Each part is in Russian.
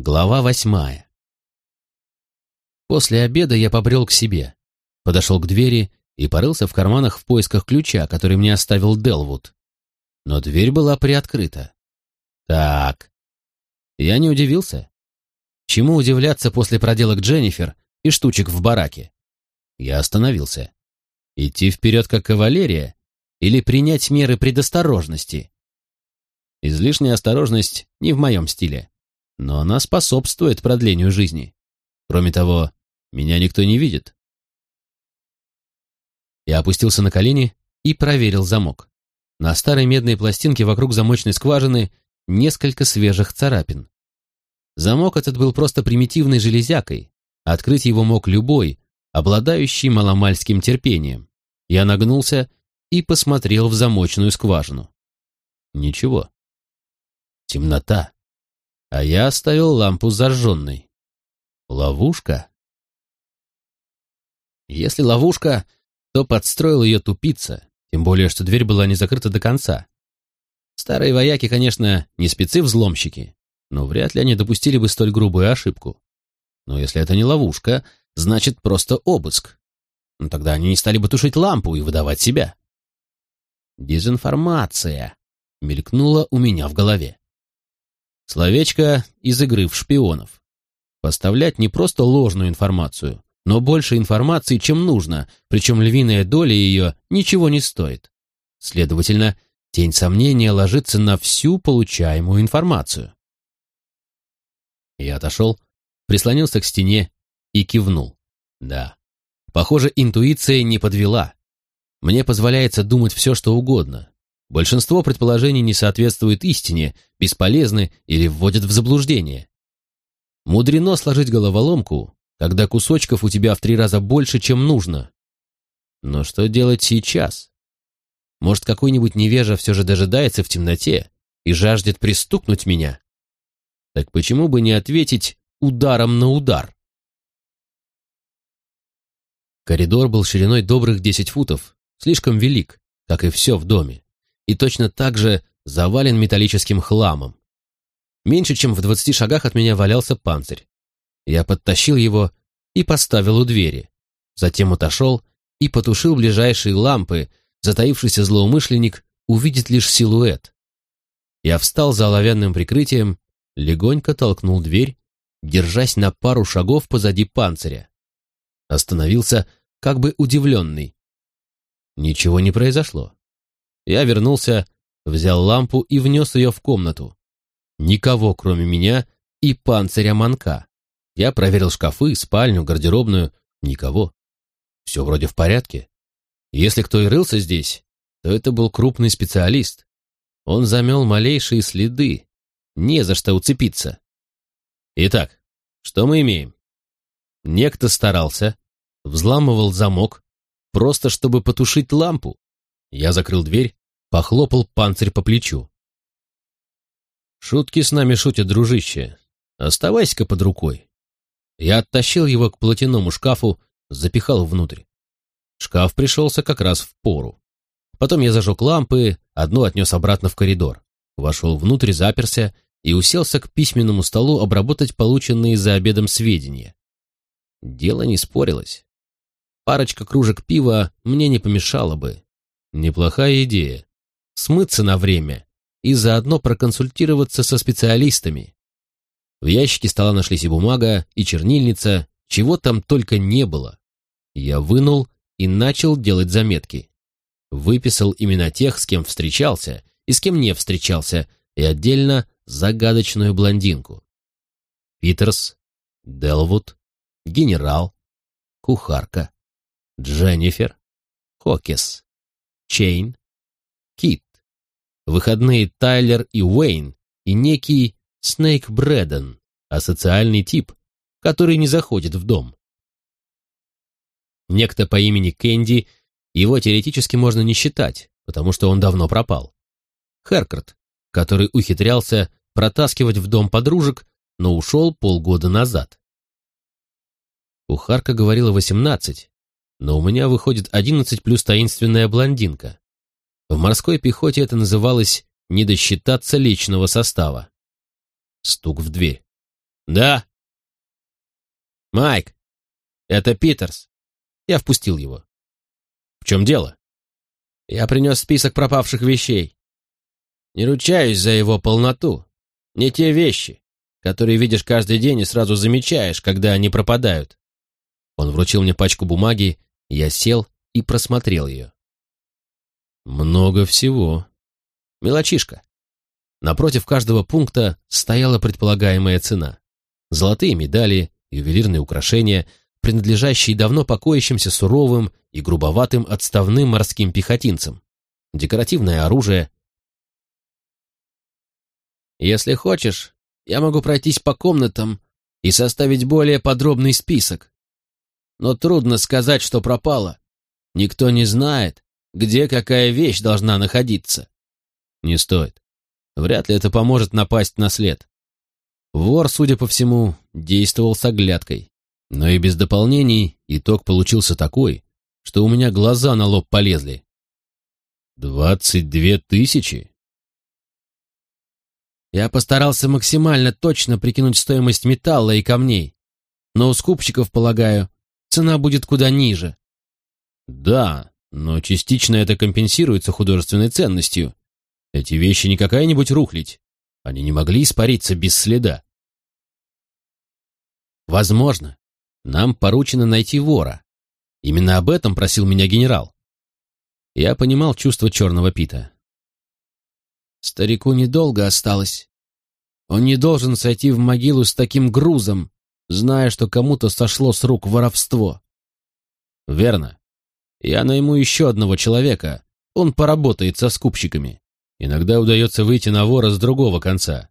Глава восьмая. После обеда я побрел к себе, подошел к двери и порылся в карманах в поисках ключа, который мне оставил Делвуд. Но дверь была приоткрыта. Так. Я не удивился. Чему удивляться после проделок Дженнифер и штучек в бараке? Я остановился. Идти вперед как кавалерия или принять меры предосторожности? Излишняя осторожность не в моем стиле но она способствует продлению жизни. Кроме того, меня никто не видит. Я опустился на колени и проверил замок. На старой медной пластинке вокруг замочной скважины несколько свежих царапин. Замок этот был просто примитивной железякой. Открыть его мог любой, обладающий маломальским терпением. Я нагнулся и посмотрел в замочную скважину. Ничего. Темнота а я оставил лампу зажженной. Ловушка? Если ловушка, то подстроил ее тупица, тем более, что дверь была не закрыта до конца. Старые вояки, конечно, не спецы-взломщики, но вряд ли они допустили бы столь грубую ошибку. Но если это не ловушка, значит просто обыск. Ну, тогда они не стали бы тушить лампу и выдавать себя. Дезинформация мелькнула у меня в голове. Словечко из игры в шпионов. Поставлять не просто ложную информацию, но больше информации, чем нужно, причем львиная доля ее ничего не стоит. Следовательно, тень сомнения ложится на всю получаемую информацию. Я отошел, прислонился к стене и кивнул. Да, похоже, интуиция не подвела. Мне позволяется думать все, что угодно, Большинство предположений не соответствует истине, бесполезны или вводят в заблуждение. Мудрено сложить головоломку, когда кусочков у тебя в три раза больше, чем нужно. Но что делать сейчас? Может, какой-нибудь невежа все же дожидается в темноте и жаждет пристукнуть меня? Так почему бы не ответить ударом на удар? Коридор был шириной добрых десять футов, слишком велик, как и все в доме и точно так же завален металлическим хламом. Меньше чем в двадцати шагах от меня валялся панцирь. Я подтащил его и поставил у двери. Затем отошел и потушил ближайшие лампы. Затаившийся злоумышленник увидит лишь силуэт. Я встал за оловянным прикрытием, легонько толкнул дверь, держась на пару шагов позади панциря. Остановился, как бы удивленный. Ничего не произошло. Я вернулся, взял лампу и внес ее в комнату. Никого, кроме меня и панциря манка. Я проверил шкафы, спальню, гардеробную. Никого. Все вроде в порядке. Если кто и рылся здесь, то это был крупный специалист. Он замел малейшие следы. Не за что уцепиться. Итак, что мы имеем? Некто старался, взламывал замок, просто чтобы потушить лампу. Я закрыл дверь, похлопал панцирь по плечу. «Шутки с нами шутят, дружище. Оставайся-ка под рукой». Я оттащил его к платяному шкафу, запихал внутрь. Шкаф пришелся как раз в пору. Потом я зажег лампы, одну отнес обратно в коридор. Вошел внутрь, заперся и уселся к письменному столу обработать полученные за обедом сведения. Дело не спорилось. Парочка кружек пива мне не помешала бы. Неплохая идея смыться на время и заодно проконсультироваться со специалистами. В ящике стола нашлись и бумага, и чернильница, чего там только не было. Я вынул и начал делать заметки. Выписал имена тех, с кем встречался и с кем не встречался, и отдельно загадочную блондинку. Питерс, Делвуд, генерал, кухарка, Дженнифер, Хокес, Чейн, Кит выходные Тайлер и Уэйн и некий Снейк Брэден, асоциальный тип, который не заходит в дом. Некто по имени Кэнди, его теоретически можно не считать, потому что он давно пропал. Херкарт, который ухитрялся протаскивать в дом подружек, но ушел полгода назад. Кухарка говорила восемнадцать, но у меня выходит одиннадцать плюс таинственная блондинка. В морской пехоте это называлось «не досчитаться личного состава». Стук в дверь. «Да». «Майк, это Питерс». Я впустил его. «В чем дело?» «Я принес список пропавших вещей. Не ручаюсь за его полноту. Не те вещи, которые видишь каждый день и сразу замечаешь, когда они пропадают». Он вручил мне пачку бумаги, я сел и просмотрел ее. Много всего. Мелочишка. Напротив каждого пункта стояла предполагаемая цена. Золотые медали, ювелирные украшения, принадлежащие давно покоящимся суровым и грубоватым отставным морским пехотинцам. Декоративное оружие. Если хочешь, я могу пройтись по комнатам и составить более подробный список. Но трудно сказать, что пропало. Никто не знает, где какая вещь должна находиться. Не стоит. Вряд ли это поможет напасть на след. Вор, судя по всему, действовал с оглядкой. Но и без дополнений итог получился такой, что у меня глаза на лоб полезли. «Двадцать две тысячи?» Я постарался максимально точно прикинуть стоимость металла и камней, но у скупщиков, полагаю, цена будет куда ниже. Да, но частично это компенсируется художественной ценностью. Эти вещи не какая-нибудь рухлить. Они не могли испариться без следа. Возможно, нам поручено найти вора. Именно об этом просил меня генерал. Я понимал чувство черного Пита. Старику недолго осталось. Он не должен сойти в могилу с таким грузом, зная, что кому-то сошло с рук воровство. Верно. Я найму еще одного человека. Он поработает со скупщиками. Иногда удается выйти на вора с другого конца.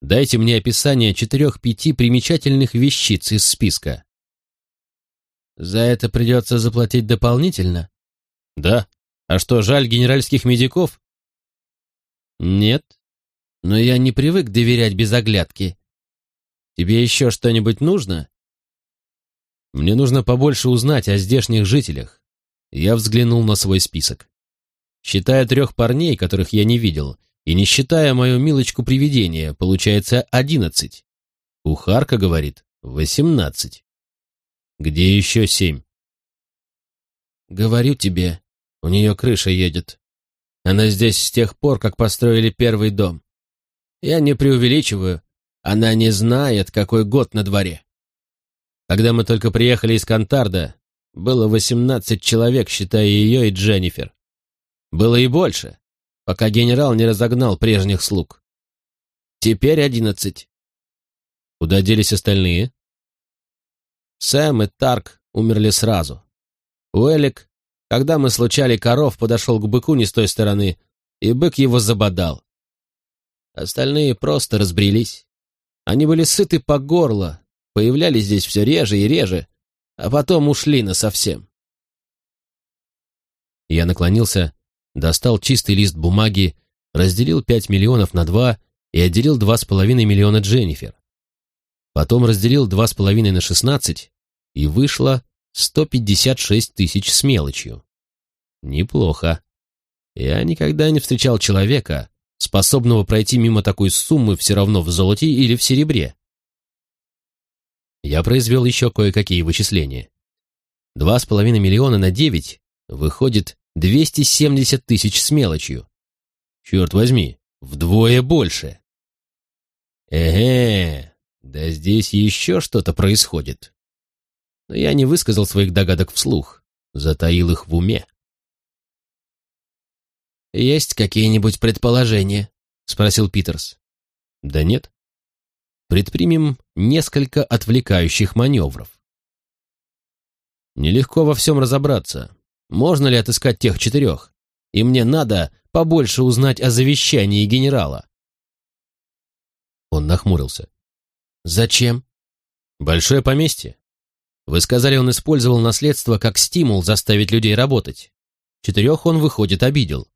Дайте мне описание четырех-пяти примечательных вещиц из списка. За это придется заплатить дополнительно? Да. А что, жаль генеральских медиков? Нет. Но я не привык доверять без оглядки. Тебе еще что-нибудь нужно? Мне нужно побольше узнать о здешних жителях. Я взглянул на свой список. Считая трех парней, которых я не видел, и не считая мою милочку-привидение, получается одиннадцать. Кухарка говорит восемнадцать. Где еще семь? Говорю тебе, у нее крыша едет. Она здесь с тех пор, как построили первый дом. Я не преувеличиваю, она не знает, какой год на дворе. Когда мы только приехали из Кантарда, было восемнадцать человек, считая ее и Дженнифер. Было и больше, пока генерал не разогнал прежних слуг. Теперь одиннадцать. Куда делись остальные? Сэм и Тарк умерли сразу. Уэлик, когда мы случали коров, подошел к быку не с той стороны, и бык его забодал. Остальные просто разбрелись. Они были сыты по горло, появлялись здесь все реже и реже, а потом ушли насовсем. Я наклонился, достал чистый лист бумаги, разделил пять миллионов на два и отделил два с половиной миллиона Дженнифер. Потом разделил два с половиной на шестнадцать, и вышло сто пятьдесят шесть тысяч с мелочью. Неплохо. Я никогда не встречал человека, способного пройти мимо такой суммы все равно в золоте или в серебре. Я произвел еще кое-какие вычисления. Два с половиной миллиона на девять выходит 270 тысяч с мелочью. Черт возьми, вдвое больше. Эге, да здесь еще что-то происходит. Но я не высказал своих догадок вслух, затаил их в уме. «Есть какие-нибудь предположения?» — спросил Питерс. «Да нет предпримем несколько отвлекающих маневров. Нелегко во всем разобраться. Можно ли отыскать тех четырех? И мне надо побольше узнать о завещании генерала. Он нахмурился. «Зачем?» «Большое поместье. Вы сказали, он использовал наследство как стимул заставить людей работать. Четырех он, выходит, обидел.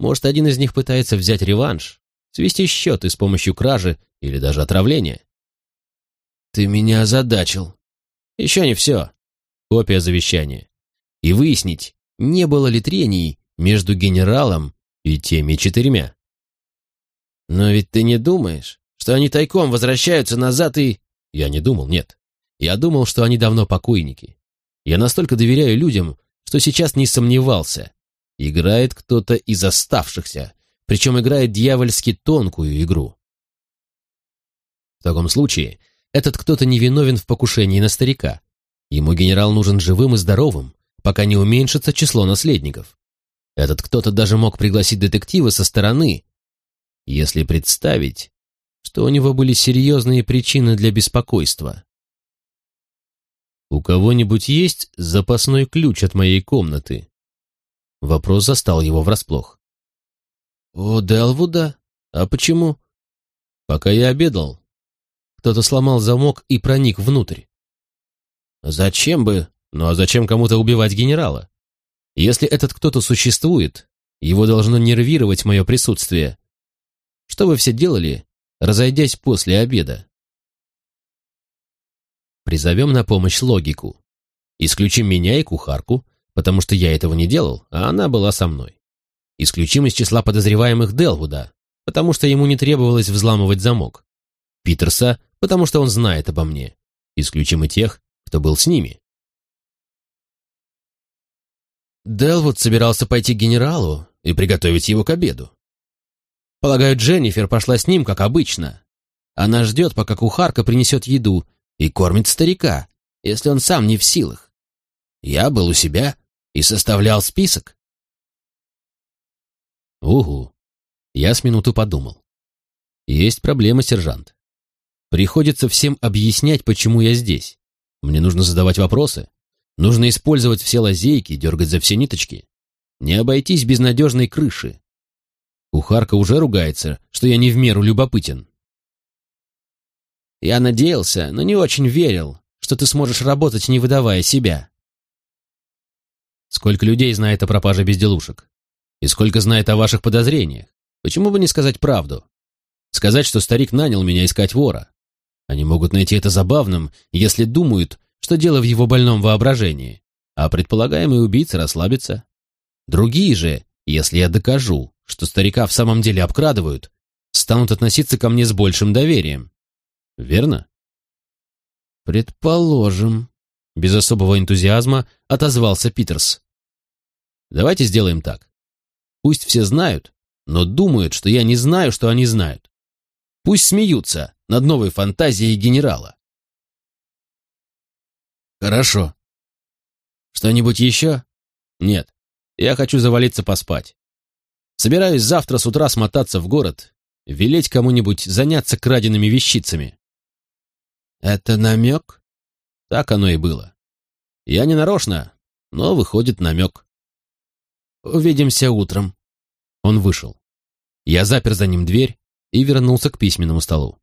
Может, один из них пытается взять реванш, свести счеты с помощью кражи или даже отравления. Ты меня озадачил. Еще не все. Копия завещания. И выяснить, не было ли трений между генералом и теми четырьмя. Но ведь ты не думаешь, что они тайком возвращаются назад и... Я не думал, нет. Я думал, что они давно покойники. Я настолько доверяю людям, что сейчас не сомневался. Играет кто-то из оставшихся, причем играет дьявольски тонкую игру. В таком случае, этот кто-то невиновен в покушении на старика. Ему генерал нужен живым и здоровым, пока не уменьшится число наследников. Этот кто-то даже мог пригласить детектива со стороны, если представить, что у него были серьезные причины для беспокойства. «У кого-нибудь есть запасной ключ от моей комнаты?» Вопрос застал его врасплох. «О, Делвуда? А почему?» «Пока я обедал, кто-то сломал замок и проник внутрь. Зачем бы? Ну а зачем кому-то убивать генерала? Если этот кто-то существует, его должно нервировать мое присутствие. Что вы все делали, разойдясь после обеда? Призовем на помощь логику. Исключим меня и кухарку, потому что я этого не делал, а она была со мной. Исключим из числа подозреваемых Делвуда, потому что ему не требовалось взламывать замок. Питерса, потому что он знает обо мне. Исключим и тех, кто был с ними. Делвуд собирался пойти к генералу и приготовить его к обеду. Полагаю, Дженнифер пошла с ним, как обычно. Она ждет, пока кухарка принесет еду и кормит старика, если он сам не в силах. Я был у себя и составлял список. Угу. Я с минуту подумал. Есть проблема, сержант. Приходится всем объяснять, почему я здесь. Мне нужно задавать вопросы. Нужно использовать все лазейки, дергать за все ниточки. Не обойтись без надежной крыши. Кухарка уже ругается, что я не в меру любопытен. Я надеялся, но не очень верил, что ты сможешь работать, не выдавая себя. Сколько людей знает о пропаже безделушек? И сколько знает о ваших подозрениях? Почему бы не сказать правду? Сказать, что старик нанял меня искать вора. Они могут найти это забавным, если думают, что дело в его больном воображении, а предполагаемый убийца расслабится. Другие же, если я докажу, что старика в самом деле обкрадывают, станут относиться ко мне с большим доверием. Верно? Предположим. Без особого энтузиазма отозвался Питерс. Давайте сделаем так. Пусть все знают, но думают, что я не знаю, что они знают. Пусть смеются, над новой фантазией генерала. Хорошо. Что-нибудь еще? Нет. Я хочу завалиться поспать. Собираюсь завтра с утра смотаться в город, велеть кому-нибудь заняться краденными вещицами. Это намек? Так оно и было. Я не нарочно, но выходит намек. Увидимся утром. Он вышел. Я запер за ним дверь и вернулся к письменному столу.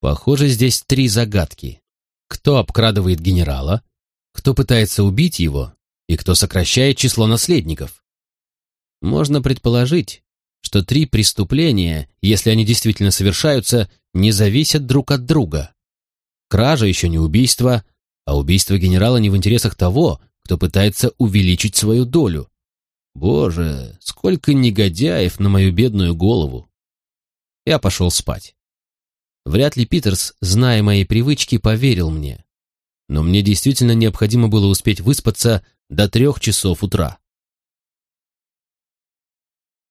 Похоже, здесь три загадки. Кто обкрадывает генерала, кто пытается убить его и кто сокращает число наследников. Можно предположить, что три преступления, если они действительно совершаются, не зависят друг от друга. Кража еще не убийство, а убийство генерала не в интересах того, кто пытается увеличить свою долю. Боже, сколько негодяев на мою бедную голову. Я пошел спать. Вряд ли Питерс, зная мои привычки, поверил мне. Но мне действительно необходимо было успеть выспаться до трех часов утра.